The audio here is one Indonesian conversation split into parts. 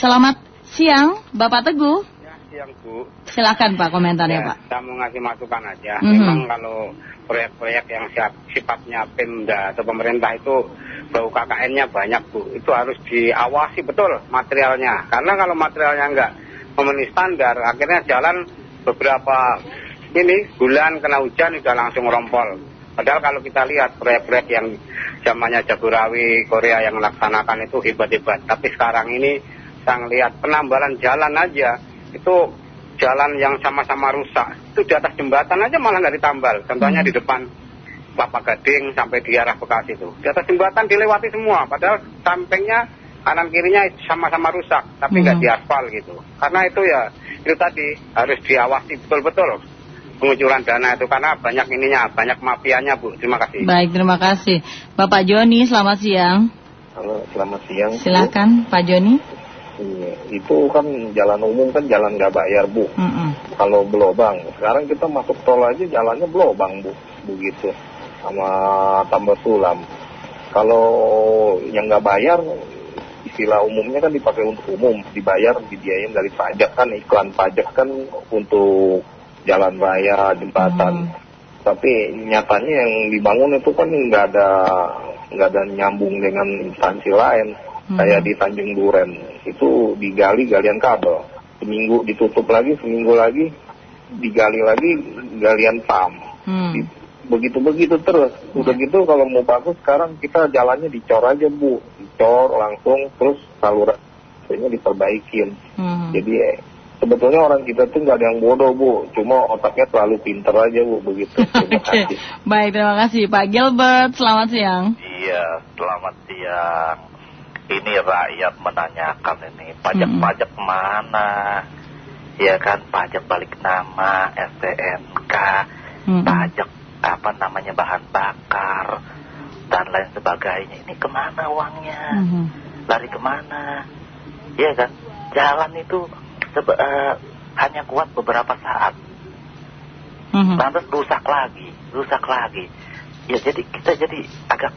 Selamat siang, Bapak Teguh. Ya, siang Bu. Silakan Pak komentarnya Ya, Pak. Saya mau ngasih masukan aja. Mhm. Memang kalau proyek-proyek yang siap, sifatnya Pemda atau pemerintah itu bau KKN-nya banyak Bu. Itu harus diawasi betul materialnya. Karena kalau materialnya nggak memenuhi standar, akhirnya jalan beberapa ini bulan kena hujan udah langsung rompol. Padahal kalau kita lihat proyek-proyek yang zamannya Jagorawi, Korea yang melaksanakan itu hebat-hebat. Tapi sekarang ini saya lihat penambalan jalan aja itu jalan yang sama-sama rusak. Itu di atas jembatan aja malah nggak ditambal. Contohnya di depan Kelapa Gading sampai di arah Bekasi itu. Di atas jembatan dilewati semua. Padahal sampingnya kanan kirinya sama-sama rusak. Tapi nggak Mhm. diaspal gitu. Karena itu ya itu tadi harus diawasi betul-betul pengucuran dana itu karena banyak ininya, banyak mafianya Bu. Terima kasih. Baik, terima kasih. Bapak Joni, selamat siang. Halo, selamat siang. Bu. Silakan Pak Joni. Iya, itu kan jalan umum kan jalan nggak bayar, Bu. Mm-mm. Kalau belobang, sekarang kita masuk tol aja jalannya belobang, Bu. Begitu. Sama tambah sulam. Kalau yang nggak bayar, istilah umumnya kan dipakai untuk umum, dibayar, dibiayain dari pajak kan, iklan pajak kan untuk jalan raya, jembatan. Hmm. Tapi nyatanya yang dibangun itu kan nggak ada nggak ada nyambung dengan instansi lain. Hmm. Kayak di Tanjung Duren itu digali galian kabel, seminggu ditutup lagi, seminggu lagi digali lagi galian PAM. Hmm. Di- Begitu-begitu terus. Udah gitu kalau mau bagus sekarang kita jalannya dicor aja bu, dicor langsung terus salurannya diperbaikin. Hmm. Jadi eh, sebetulnya orang kita tuh nggak ada yang bodoh bu, cuma otaknya terlalu pinter aja bu begitu. Terima kasih. baik terima kasih Pak Gilbert. Selamat siang. Iya, selamat siang. Ini rakyat menanyakan ini pajak-pajak mana? Ya kan, pajak balik nama, STNK, pajak apa namanya bahan bakar dan lain sebagainya. Ini ke mana uangnya? Lari ke mana? Iya kan, jalan itu eh, hanya kuat beberapa saat. Lantas rusak lagi, rusak lagi. Ya jadi kita jadi agak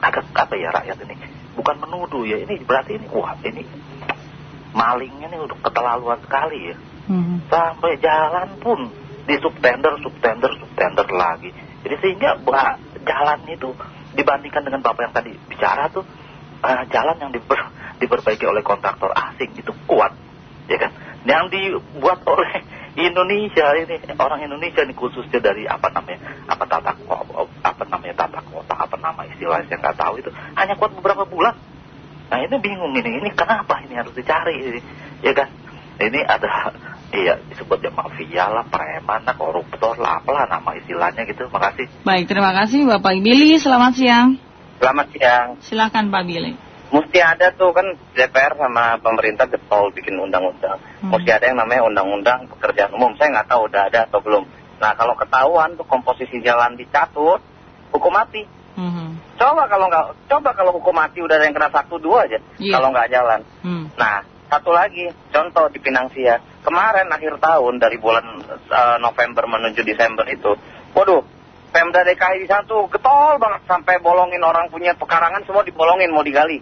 agak apa ya rakyat ini bukan menuduh ya ini berarti ini wah ini malingnya ini udah keterlaluan sekali ya. Mhm. sampai jalan pun di subtender subtender subtender lagi. Jadi sehingga bah, jalan itu dibandingkan dengan bapak yang tadi bicara tuh eh, jalan yang diper, diperbaiki oleh kontraktor asing itu kuat ya kan? Yang dibuat oleh Indonesia ini orang Indonesia ini khususnya dari apa namanya apa tata apa namanya tata kota apa nama istilahnya saya nggak tahu itu hanya kuat beberapa bulan nah ini bingung ini ini kenapa ini harus dicari ini ya kan ini ada iya disebutnya mafia lah preman lah koruptor lah apalah nama istilahnya gitu makasih Baik, terima kasih Bapak Billy. Selamat siang. Selamat siang. Silakan Pak Billy. Mesti ada tuh kan DPR sama pemerintah getol bikin undang-undang. Hmm. Mesti ada yang namanya undang-undang pekerjaan umum. Saya nggak tahu udah ada atau belum. Nah kalau ketahuan tuh komposisi jalan dicatut, hukum mati. Mhm. Coba kalau nggak, coba kalau hukum mati udah ada yang kena satu dua aja. Iya. Kalau nggak jalan. Hmm. Nah satu lagi, contoh di Pinang Sia. Kemarin akhir tahun dari bulan eh, November menuju Desember itu, waduh, Pemda DKI di sana tuh getol banget sampai bolongin orang punya pekarangan semua dibolongin mau digali.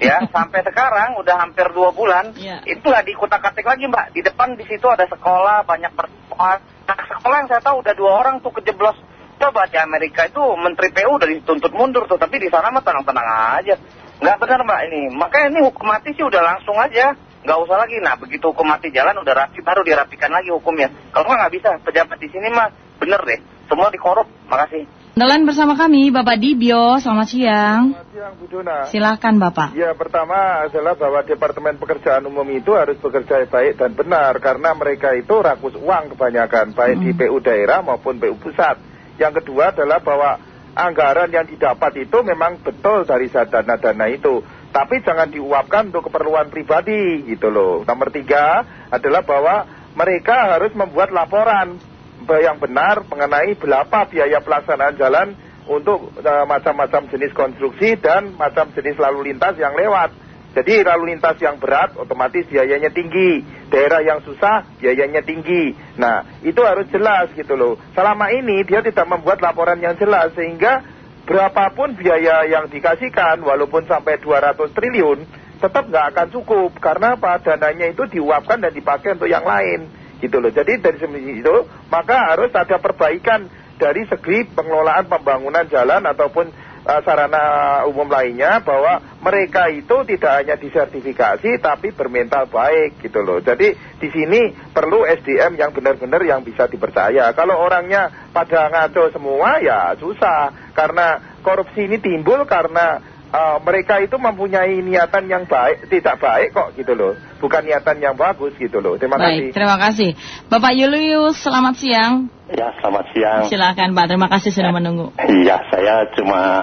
Ya sampai sekarang udah hampir dua bulan Iya. itu nggak diikutak-atik lagi mbak. Di depan di situ ada sekolah banyak bersekolah. Nah, sekolah yang saya tahu udah dua orang tuh kejeblos. Coba di Amerika itu menteri PU udah dituntut mundur tuh tapi di sana mah tenang-tenang aja. Nggak benar mbak ini. Makanya ini hukum mati sih udah langsung aja. Nggak usah lagi. Nah begitu hukum mati jalan udah rapi baru dirapikan lagi hukumnya. Kalau nggak bisa. Pejabat di sini mah bener deh. Semua dikorup. Makasih Andalan bersama kami Bapak Dibio. Selamat siang. Selamat siang Bu Dona. Silakan Bapak. Ya pertama adalah bahwa Departemen Pekerjaan Umum itu harus bekerja baik dan benar karena mereka itu rakus uang kebanyakan baik di PU daerah maupun PU pusat. Yang kedua adalah bahwa anggaran yang didapat itu memang betul dari dana-dana itu. Tapi jangan diuapkan untuk keperluan pribadi gitu loh. Nomor tiga adalah bahwa mereka harus membuat laporan yang benar mengenai berapa biaya pelaksanaan jalan untuk eh, macam-macam jenis konstruksi dan macam jenis lalu lintas yang lewat. Jadi lalu lintas yang berat otomatis biayanya tinggi, daerah yang susah biayanya tinggi. Nah itu harus jelas gitu loh. Selama ini dia tidak membuat laporan yang jelas sehingga berapapun biaya yang dikasihkan walaupun sampai 200 triliun tetap nggak akan cukup karena apa dananya itu diuapkan dan dipakai untuk yang lain gitu loh. Jadi dari segi itu maka harus ada perbaikan dari segi pengelolaan pembangunan jalan ataupun uh, sarana umum lainnya bahwa mereka itu tidak hanya disertifikasi tapi bermental baik gitu loh. Jadi di sini perlu SDM yang benar-benar yang bisa dipercaya. Kalau orangnya pada ngaco semua ya susah karena korupsi ini timbul karena uh, mereka itu mempunyai niatan yang baik, tidak baik kok gitu loh. Bukan niatan yang bagus gitu loh. Terima Baik, kasih. terima kasih. Bapak Julius, selamat siang. Ya, selamat siang. Silakan Pak, terima kasih sudah menunggu. Iya, saya cuma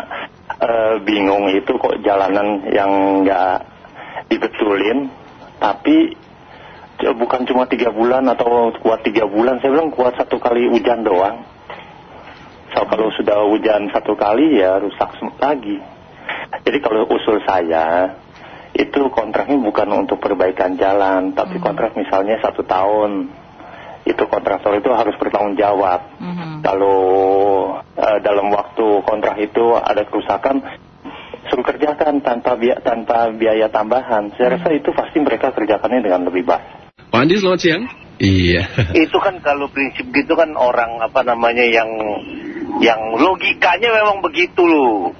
eh, bingung itu kok jalanan yang nggak dibetulin, tapi eh, bukan cuma tiga bulan atau kuat tiga bulan, saya bilang kuat satu kali hujan doang. So, kalau sudah hujan satu kali ya rusak lagi. Jadi kalau usul saya itu kontraknya bukan untuk perbaikan jalan, tapi kontrak misalnya satu tahun. Itu kontraktor itu harus bertanggung jawab. Mhm. Kalau eh, dalam waktu kontrak itu ada kerusakan, suruh kerjakan tanpa biaya, tanpa biaya tambahan. Saya rasa itu pasti mereka kerjakannya dengan lebih baik. Pak Andi selamat siang. Iya. itu kan kalau prinsip gitu kan orang apa namanya yang yang logikanya memang begitu loh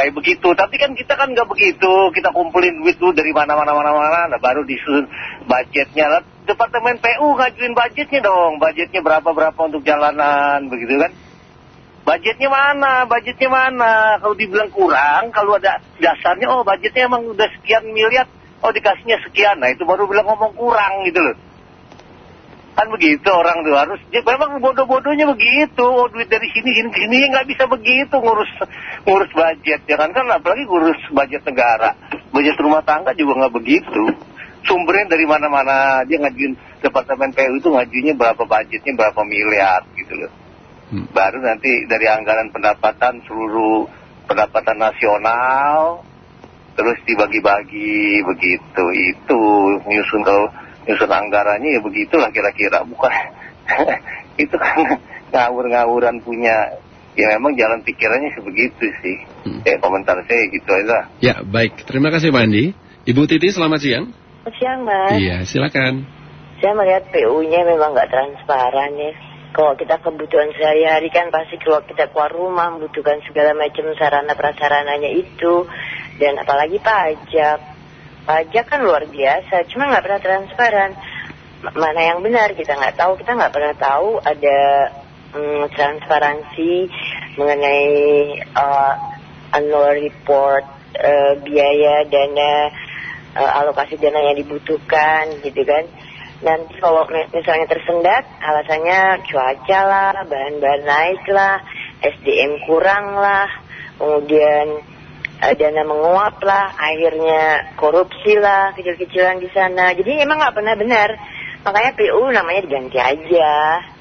kayak begitu. Tapi kan kita kan nggak begitu. Kita kumpulin duit dulu dari mana mana mana mana nah baru disusun budgetnya. Departemen PU ngajuin budgetnya dong. Budgetnya berapa berapa untuk jalanan begitu kan? Budgetnya mana? Budgetnya mana? Kalau dibilang kurang kalau ada dasarnya oh budgetnya emang udah sekian miliar. Oh dikasihnya sekian. Nah itu baru bilang ngomong kurang gitu loh kan begitu orang tuh harus ya, memang bodoh-bodohnya begitu. Oh duit dari sini sini sini nggak bisa begitu ngurus ngurus budget ya kan? Kan apalagi ngurus budget negara. Budget rumah tangga juga nggak begitu. Sumbernya dari mana-mana. Dia ngajuin departemen PU itu ngajuinnya berapa budgetnya berapa miliar gitu loh. Hmm. baru nanti dari anggaran pendapatan seluruh pendapatan nasional terus dibagi-bagi begitu. Itu nyusun kalau nyusun anggarannya ya begitulah kira-kira bukan itu kan ngawur-ngawuran punya ya memang jalan pikirannya sebegitu sih Hmm. ya komentar saya gitu aja Ya, baik. Terima kasih Pak Andi. Ibu Titi selamat siang. Siang mas, Iya, silakan. saya melihat PU-nya memang nggak transparan ya. Kalau kita kebutuhan sehari-hari kan pasti kalau kita keluar rumah membutuhkan segala macam sarana prasarananya itu. Dan apalagi pajak. Pajak kan luar biasa, cuma nggak pernah transparan. Mana yang benar kita nggak tahu, kita nggak pernah tahu ada mm, transparansi mengenai uh, annual report uh, biaya dana uh, alokasi dana yang dibutuhkan gitu kan. Nanti kalau mi- misalnya tersendat, alasannya cuaca lah, bahan-bahan naik lah, SDM kurang lah, kemudian eh, dana menguap lah, akhirnya korupsi lah, kecil-kecilan di sana. Jadi emang nggak pernah benar. Makanya PU namanya diganti aja.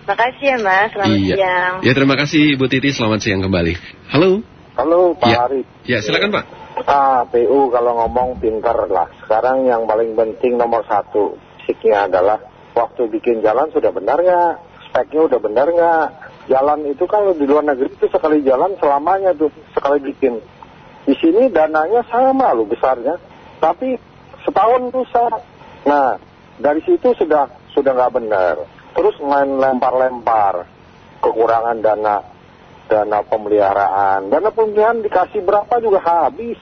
Makasih ya Mas, selamat iya. siang. Ya, terima kasih Ibu Titi. Selamat siang kembali. Halo. Halo Pak Ya. Arif. Ya, silakan Pak. Ah, PU kalau ngomong pinter lah. Sekarang yang paling penting nomor satu basicnya adalah waktu bikin jalan sudah benar nggak? Speknya udah benar nggak? Jalan itu kalau di luar negeri itu sekali jalan selamanya tuh sekali bikin. Di sini dananya sama loh besarnya, tapi setahun rusak. Nah dari situ sudah sudah nggak benar. Terus main lempar-lempar kekurangan dana dana pemeliharaan. Dana pemeliharaan dikasih berapa juga habis.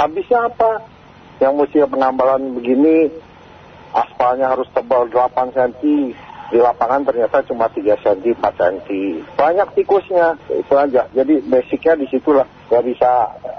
Habisnya apa? Yang mesti penambalan begini, aspalnya harus tebal 8 cm. Di lapangan ternyata cuma 3 cm, 4 cm. Banyak tikusnya, itu aja. Jadi basicnya di situlah. Nggak bisa,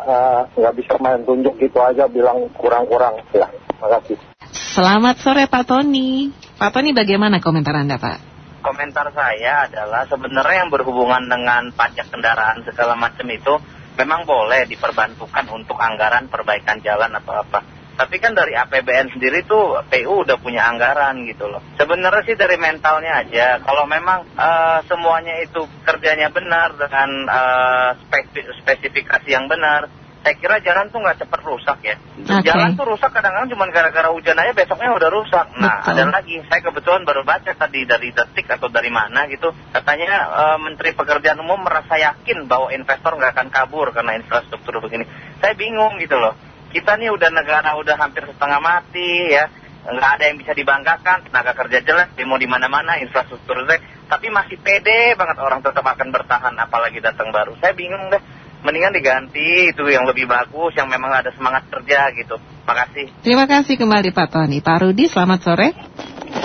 eh, nggak bisa main tunjuk gitu aja bilang kurang-kurang. Ya, makasih. Selamat sore Pak Tony. Pak Tony bagaimana komentar Anda Pak? komentar saya adalah sebenarnya yang berhubungan dengan pajak kendaraan segala macam itu memang boleh diperbantukan untuk anggaran perbaikan jalan atau apa. Tapi kan dari APBN sendiri tuh PU udah punya anggaran gitu loh. Sebenarnya sih dari mentalnya aja. Kalau memang eh, semuanya itu kerjanya benar dengan eh, spesi- spesifikasi yang benar, saya kira jalan tuh nggak cepat rusak ya. Oke. Jalan tuh rusak kadang-kadang cuma gara-gara hujan aja besoknya udah rusak. Nah, Betul. ada lagi. Saya kebetulan baru baca tadi dari detik atau dari mana gitu. Katanya eh, Menteri Pekerjaan Umum merasa yakin bahwa investor nggak akan kabur karena infrastruktur begini. Saya bingung gitu loh. Kita nih udah negara udah hampir setengah mati ya. Nggak ada yang bisa dibanggakan, tenaga kerja jelek, demo di mana-mana, infrastruktur jelek. Tapi masih pede banget orang tetap akan bertahan apalagi datang baru. Saya bingung deh. Mendingan diganti itu yang lebih bagus, yang memang ada semangat kerja gitu. Makasih. Terima kasih kembali Pak Tony. Pak Rudi, selamat sore.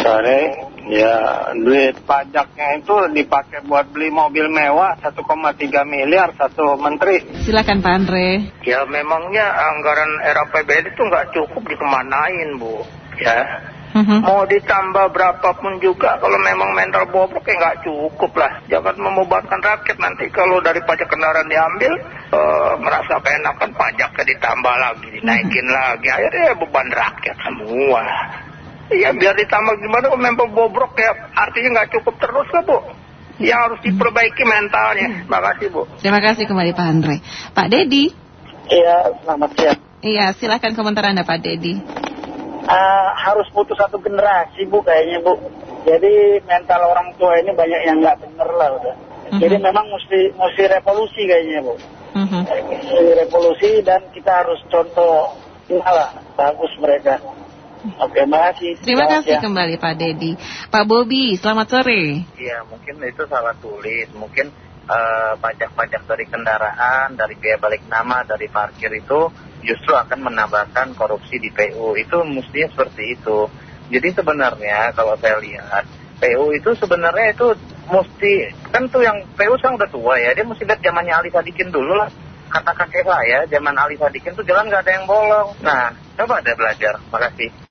Sore, ya duit pajaknya itu dipakai buat beli mobil mewah 1,3 miliar satu menteri. Silakan Pak Andre. Ya memangnya anggaran RAPBN itu nggak cukup dikemanain Bu. Ya. Mhm. Mau ditambah berapapun juga kalau memang mental bobrok ya nggak cukup lah. Jangan membebankan rakyat nanti kalau dari pajak kendaraan diambil eh, merasa keenakan pajaknya ditambah lagi, dinaikin lagi. Akhirnya beban rakyat semua. Iya biar ditambah gimana kalau mental bobrok ya artinya nggak cukup terus lah Bu. Yang harus diperbaiki mentalnya. Makasih Bu. Terima kasih kembali Pak Andre. Pak Dedi. Iya, selamat siang. Iya, silakan komentar Anda Pak Dedi. Ah, harus putus satu generasi bu kayaknya bu. Jadi mental orang tua ini banyak yang nggak bener lah udah. Jadi memang mesti mesti revolusi kayaknya bu. Mesti revolusi dan kita harus contoh lah bagus mereka. Oke, makasih. Terima Selamat kasih siang. kembali Pak Dedi. Pak Bobi, selamat sore. Iya, mungkin itu salah tulis. Mungkin eh, pajak-pajak dari kendaraan, dari biaya balik nama, dari parkir itu justru akan menambahkan korupsi di PU. Itu mestinya seperti itu. Jadi sebenarnya kalau saya lihat PU itu sebenarnya itu mesti kan tuh yang PU sekarang udah tua ya. Dia mesti lihat zamannya Ali Sadikin dulu lah. Kata kakek saya, zaman Ali Sadikin tuh jalan nggak ada yang bolong. Nah, coba deh belajar. Makasih.